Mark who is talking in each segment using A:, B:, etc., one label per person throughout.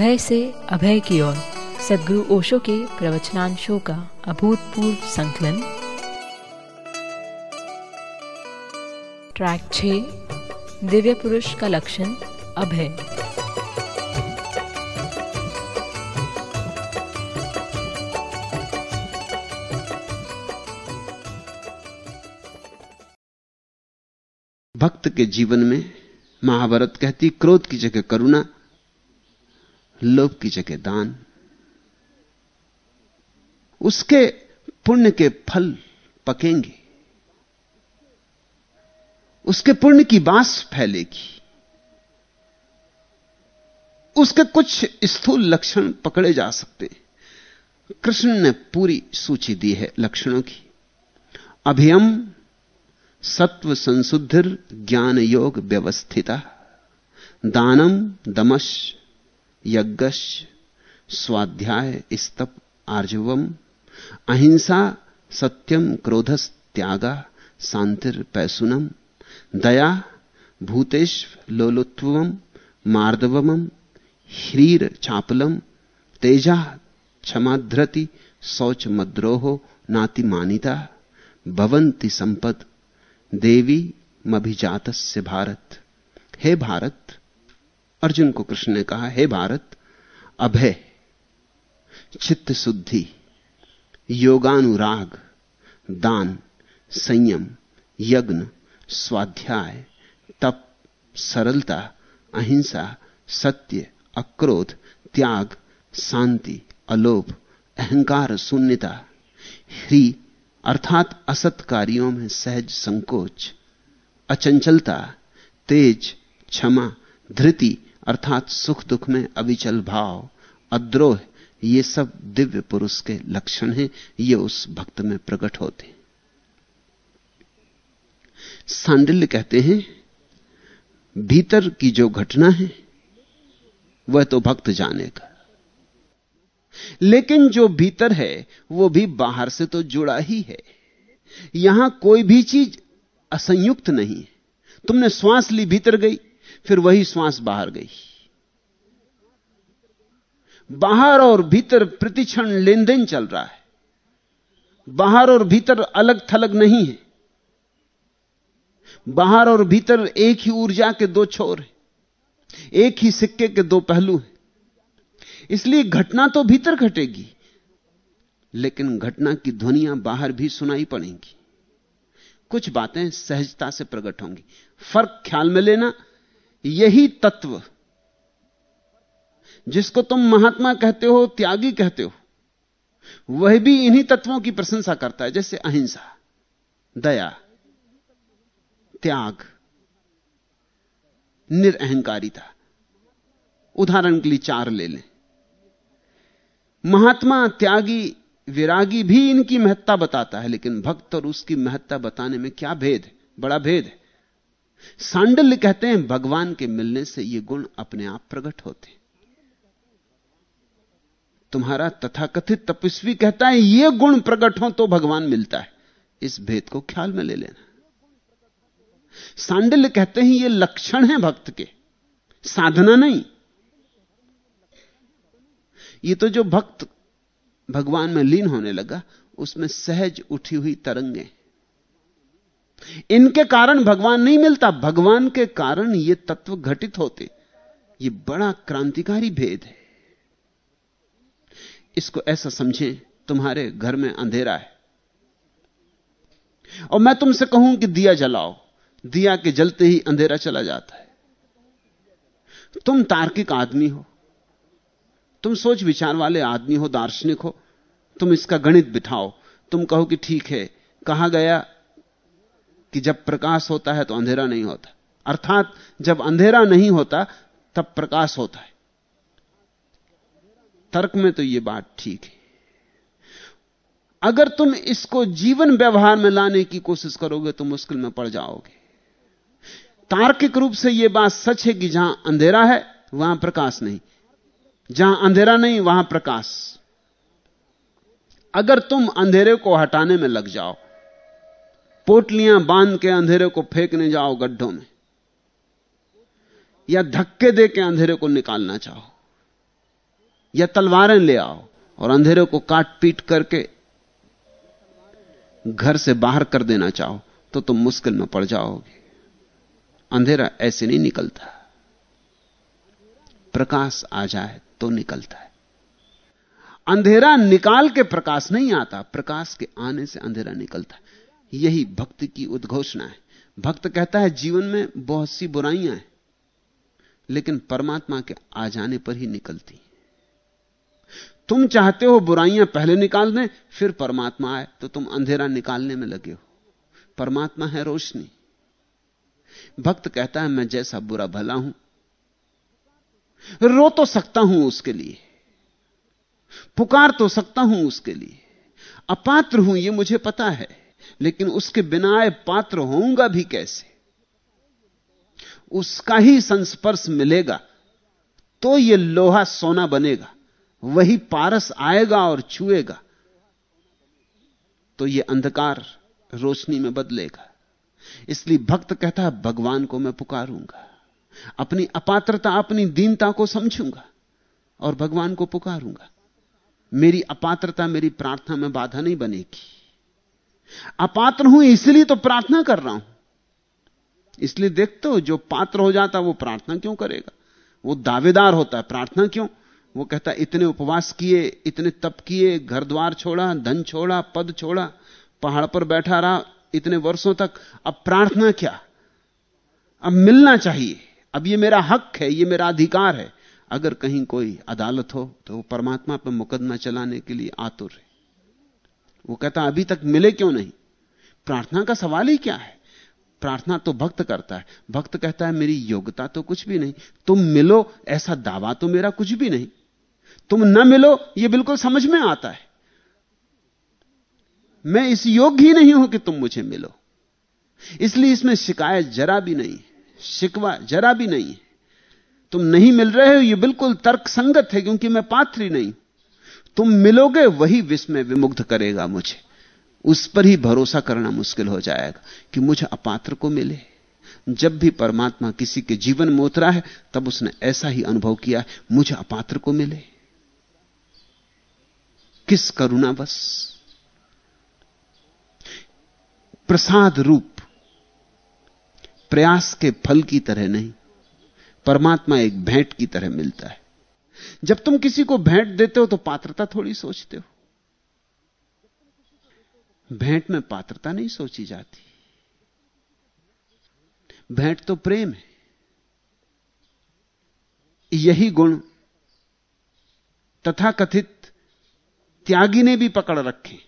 A: भय से अभय की ओर। सदगुरु ओशो के प्रवचनांशों का अभूतपूर्व संकलन। ट्रैक छ, दिव्य पुरुष का लक्षण, अभय।
B: भक्त के जीवन में महाभारत कहती, क्रोध की जगह करुणा लोभ की जगह दान। उसके पुण्य के फल पकेंगे। उसके पुण्य की बाँस फैलेगी। उसके कुछ स्थूल लक्षण पकड़े जा सकते। कृष्ण ने पूरी सूची दी है लक्षणों की। अभियम सत्व संशुद्धिर ज्ञान योग व्यवस्थिता। दानम दमश यज्ञश स्वाध्याय स्तप आर्जवम। अहिंसा सत्यम क्रोधस त्यागा शांतिर पैसुनम दया भूतेश लोलुत्वम मार्दवम ह्रीर चापलम तेजा क्षमाध्रति शौच मद्रोहो नाति मानिता भवंती संपद देवी मभिजात भारत। हे भारत! अर्जुन को कृष्ण ने कहा, हे भारत, अभय, चित्त शुद्धि, योगानुराग, दान, संयम, यज्ञ, स्वाध्याय, तप, सरलता, अहिंसा, सत्य, अक्रोध, त्याग, शांति, अलोभ, अहंकार, शून्यता, ह्री, अर्थात असत कार्यों में सहज संकोच, अचंचलता, तेज, क्षमा, धृति अर्थात सुख दुख में अविचल भाव, अद्रोह, ये सब दिव्य पुरुष के लक्षण हैं, ये उस भक्त में प्रकट होते सांडिल्य कहते हैं, भीतर की जो घटना है, वह तो भक्त जानेगा लेकिन जो भीतर है, वो भी बाहर से तो जुड़ा ही है। यहाँ कोई भी चीज़ असंयुक्त नहीं है। तुमने श्वास ली, भीतर गई। फिर वही श्वास बाहर गई। बाहर और भीतर प्रतिक्षण लेन देन चल रहा है। बाहर और भीतर अलग थलग नहीं है। बाहर और भीतर एक ही ऊर्जा के दो छोर हैं, एक ही सिक्के के दो पहलू हैं। इसलिए घटना तो भीतर घटेगी, लेकिन घटना की ध्वनियाँ बाहर भी सुनाई पड़ेंगी। कुछ बातें सहजता से प्रकट होंगी। फ़र्क ख्याल में लेना यही तत्व जिसको तुम महात्मा कहते हो, त्यागी कहते हो, वह भी इन्हीं तत्वों की प्रशंसा करता है, जैसे अहिंसा, दया, त्याग, निरअहकारिता। उदाहरण के लिए चार ले लें। महात्मा त्यागी, विरागी भी इनकी महत्ता बताता है, लेकिन भक्त और उसकी महत्ता बताने में क्या भेद है? बड़ा भेद है। सांडल्य कहते हैं, भगवान के मिलने से ये गुण अपने आप प्रकट होते तुम्हारा तथाकथित तपस्वी कहता है, ये गुण प्रकट हो तो भगवान मिलता है। इस भेद को ख्याल में ले लेना। सांडल्य कहते हैं, ये लक्षण है भक्त के, साधना नहीं। ये तो जो भक्त भगवान में लीन होने लगा, उसमें सहज उठी हुई तरंगे। इनके कारण भगवान नहीं मिलता। भगवान के कारण ये तत्व घटित होते। ये बड़ा क्रांतिकारी भेद है। इसको ऐसा समझें, तुम्हारे घर में अंधेरा है। और मैं तुमसे कहूँ कि दिया जलाओ। दिया के जलते ही अंधेरा चला जाता है। तुम तार्किक आदमी हो। तुम सोच विचार वाले आदमी हो, दार्शनिक हो। तुम इसका गणित बिठाओ। तुम कहो कि ठीक है, कहा गया? कि जब प्रकाश होता है तो अंधेरा नहीं होता। अर्थात जब अंधेरा नहीं होता, तब प्रकाश होता है। तर्क में तो यह बात ठीक है। अगर तुम इसको जीवन व्यवहार में लाने की कोशिश करोगे तो मुश्किल में पड़ जाओगे। तार्किक रूप से यह बात सच है कि जहाँ अंधेरा है, वहाँ प्रकाश नहीं। जहाँ अंधेरा नहीं, वहाँ प्रकाश। अगर तुम अंधेरे को हटाने में लग जाओ पोटलियाँ बाँध के अंधेरे को फेंकने जाओ गड्ढों में। या धक्के दे के अंधेरे को निकालना चाहो। या तलवारें ले आओ और अंधेरे को काट पीट करके घर से बाहर कर देना चाहो तो तुम मुश्किल में पड़ जाओगे। अंधेरा ऐसे नहीं निकलता। प्रकाश आ जाए तो निकलता है। अंधेरा निकाल के प्रकाश नहीं आता, प्रकाश के आने से अंधेरा निकलता है। यही भक्त की उद्घोषणा है। भक्त कहता है, जीवन में बहुत सी बुराइयाँ हैं, लेकिन परमात्मा के आ जाने पर ही निकलती तुम चाहते हो बुराइयाँ पहले निकाल दें, फिर परमात्मा आए तो तुम अंधेरा निकालने में लगे हो। परमात्मा है रोशनी। भक्त कहता है, मैं जैसा बुरा भला हूँ, रो तो सकता हूँ उसके लिए, पुकार तो सकता हूँ उसके लिए, अपात्र हूँ यह मुझे पता है। लेकिन उसके बिना पात्र होऊँगा भी कैसे? उसका ही संस्पर्श मिलेगा तो यह लोहा सोना बनेगा, वही पारस आएगा और छुएगा तो यह अंधकार रोशनी में बदलेगा। इसलिए भक्त कहता है, भगवान को मैं पुकारूँगा, अपनी अपात्रता, अपनी दीनता को समझूँगा और भगवान को पुकारूँगा। मेरी अपात्रता, मेरी प्रार्थना में बाधा नहीं बनेगी। अपात्र हूँ, इसलिए तो प्रार्थना कर रहा हूँ। इसलिए देखते हो जो पात्र हो जाता वो प्रार्थना क्यों करेगा? वो दावेदार होता है, प्रार्थना क्यों? वो कहता, इतने उपवास किए, इतने तप किए, घर द्वार छोड़ा, धन छोड़ा, पद छोड़ा, पहाड़ पर बैठा रहा, इतने वर्षों तक। अब प्रार्थना क्या? अब मिलना चाहिए। अब ये मेरा हक है, ये मेरा अधिकार है। अगर कहीं कोई अदालत हो तो वो परमात्मा पर मुकदमा चलाने के लिए आतुर है। वो कहता, अभी तक मिले क्यों नहीं? प्रार्थना का सवाल ही क्या है? प्रार्थना तो भक्त करता है। भक्त कहता है, मेरी योग्यता तो कुछ भी नहीं। तुम मिलो, ऐसा दावा तो मेरा कुछ भी नहीं। तुम न मिलो यह बिल्कुल समझ में आता है। मैं इस योग्य ही नहीं हूँ कि तुम मुझे मिलो। इसलिए इसमें शिकायत जरा भी नहीं शिकवा जरा भी नहीं तुम नहीं मिल रहे हो यह बिल्कुल तर्क संगत है, क्योंकि मैं पात्र ही। नहीं तुम मिलोगे, वही विस्मय विमुग्ध करेगा मुझे। उस पर ही भरोसा करना मुश्किल हो जाएगा कि मुझे अपात्र को मिले। जब भी परमात्मा किसी के जीवन में उतरा है, तब उसने ऐसा ही अनुभव किया है, मुझे अपात्र को मिले। किस करुणा बस प्रसाद रूप, प्रयास के फल की तरह नहीं, परमात्मा एक भेंट की तरह मिलता है। जब तुम किसी को भेंट देते हो तो पात्रता थोड़ी सोचते हो। भेंट में पात्रता नहीं सोची जाती। भेंट तो प्रेम है। यही गुण तथाकथित त्यागी ने भी पकड़ रखे,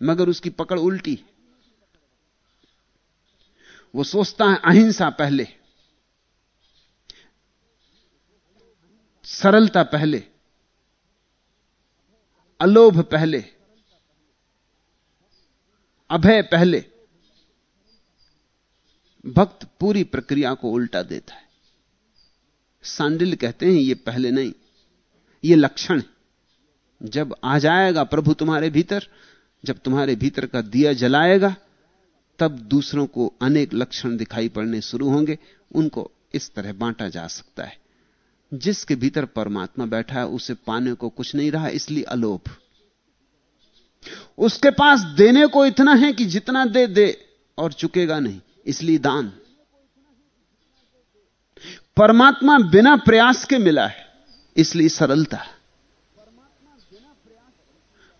B: मगर उसकी पकड़ उल्टी। वो सोचता है अहिंसा पहले। सरलता पहले, अलोभ पहले, अभय पहले, भक्त पूरी प्रक्रिया को उल्टा देता है। सांडिल कहते हैं, ये पहले नहीं, ये लक्षण जब आ जाएगा प्रभु तुम्हारे भीतर, जब तुम्हारे भीतर का दिया जलाएगा, तब दूसरों को अनेक लक्षण दिखाई पड़ने शुरू होंगे, उनको इस तरह बांटा जा सकता है। जिसके भीतर परमात्मा बैठा है, उसे पाने को कुछ नहीं रहा, इसलिए अलोभ उसके पास देने को इतना है कि जितना दे दे, और चुकेगा नहीं, इसलिए दान। परमात्मा बिना प्रयास के मिला है, इसलिए सरलता।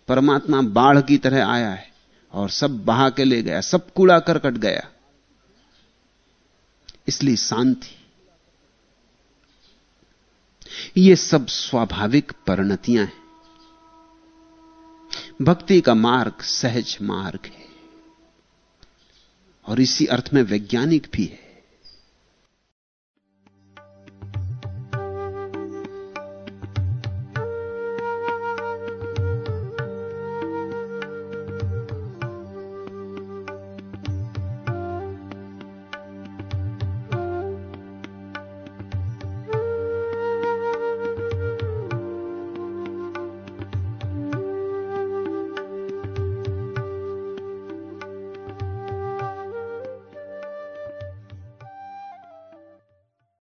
B: परमात्मा बाढ़ की तरह आया है, और सब बहा के ले गया, सब कूड़ा करकट गया। इसलिए शांति। ये सब स्वाभाविक परिणतियाँ हैं। भक्ति का मार्ग सहज मार्ग है। और इसी अर्थ में वैज्ञानिक भी है।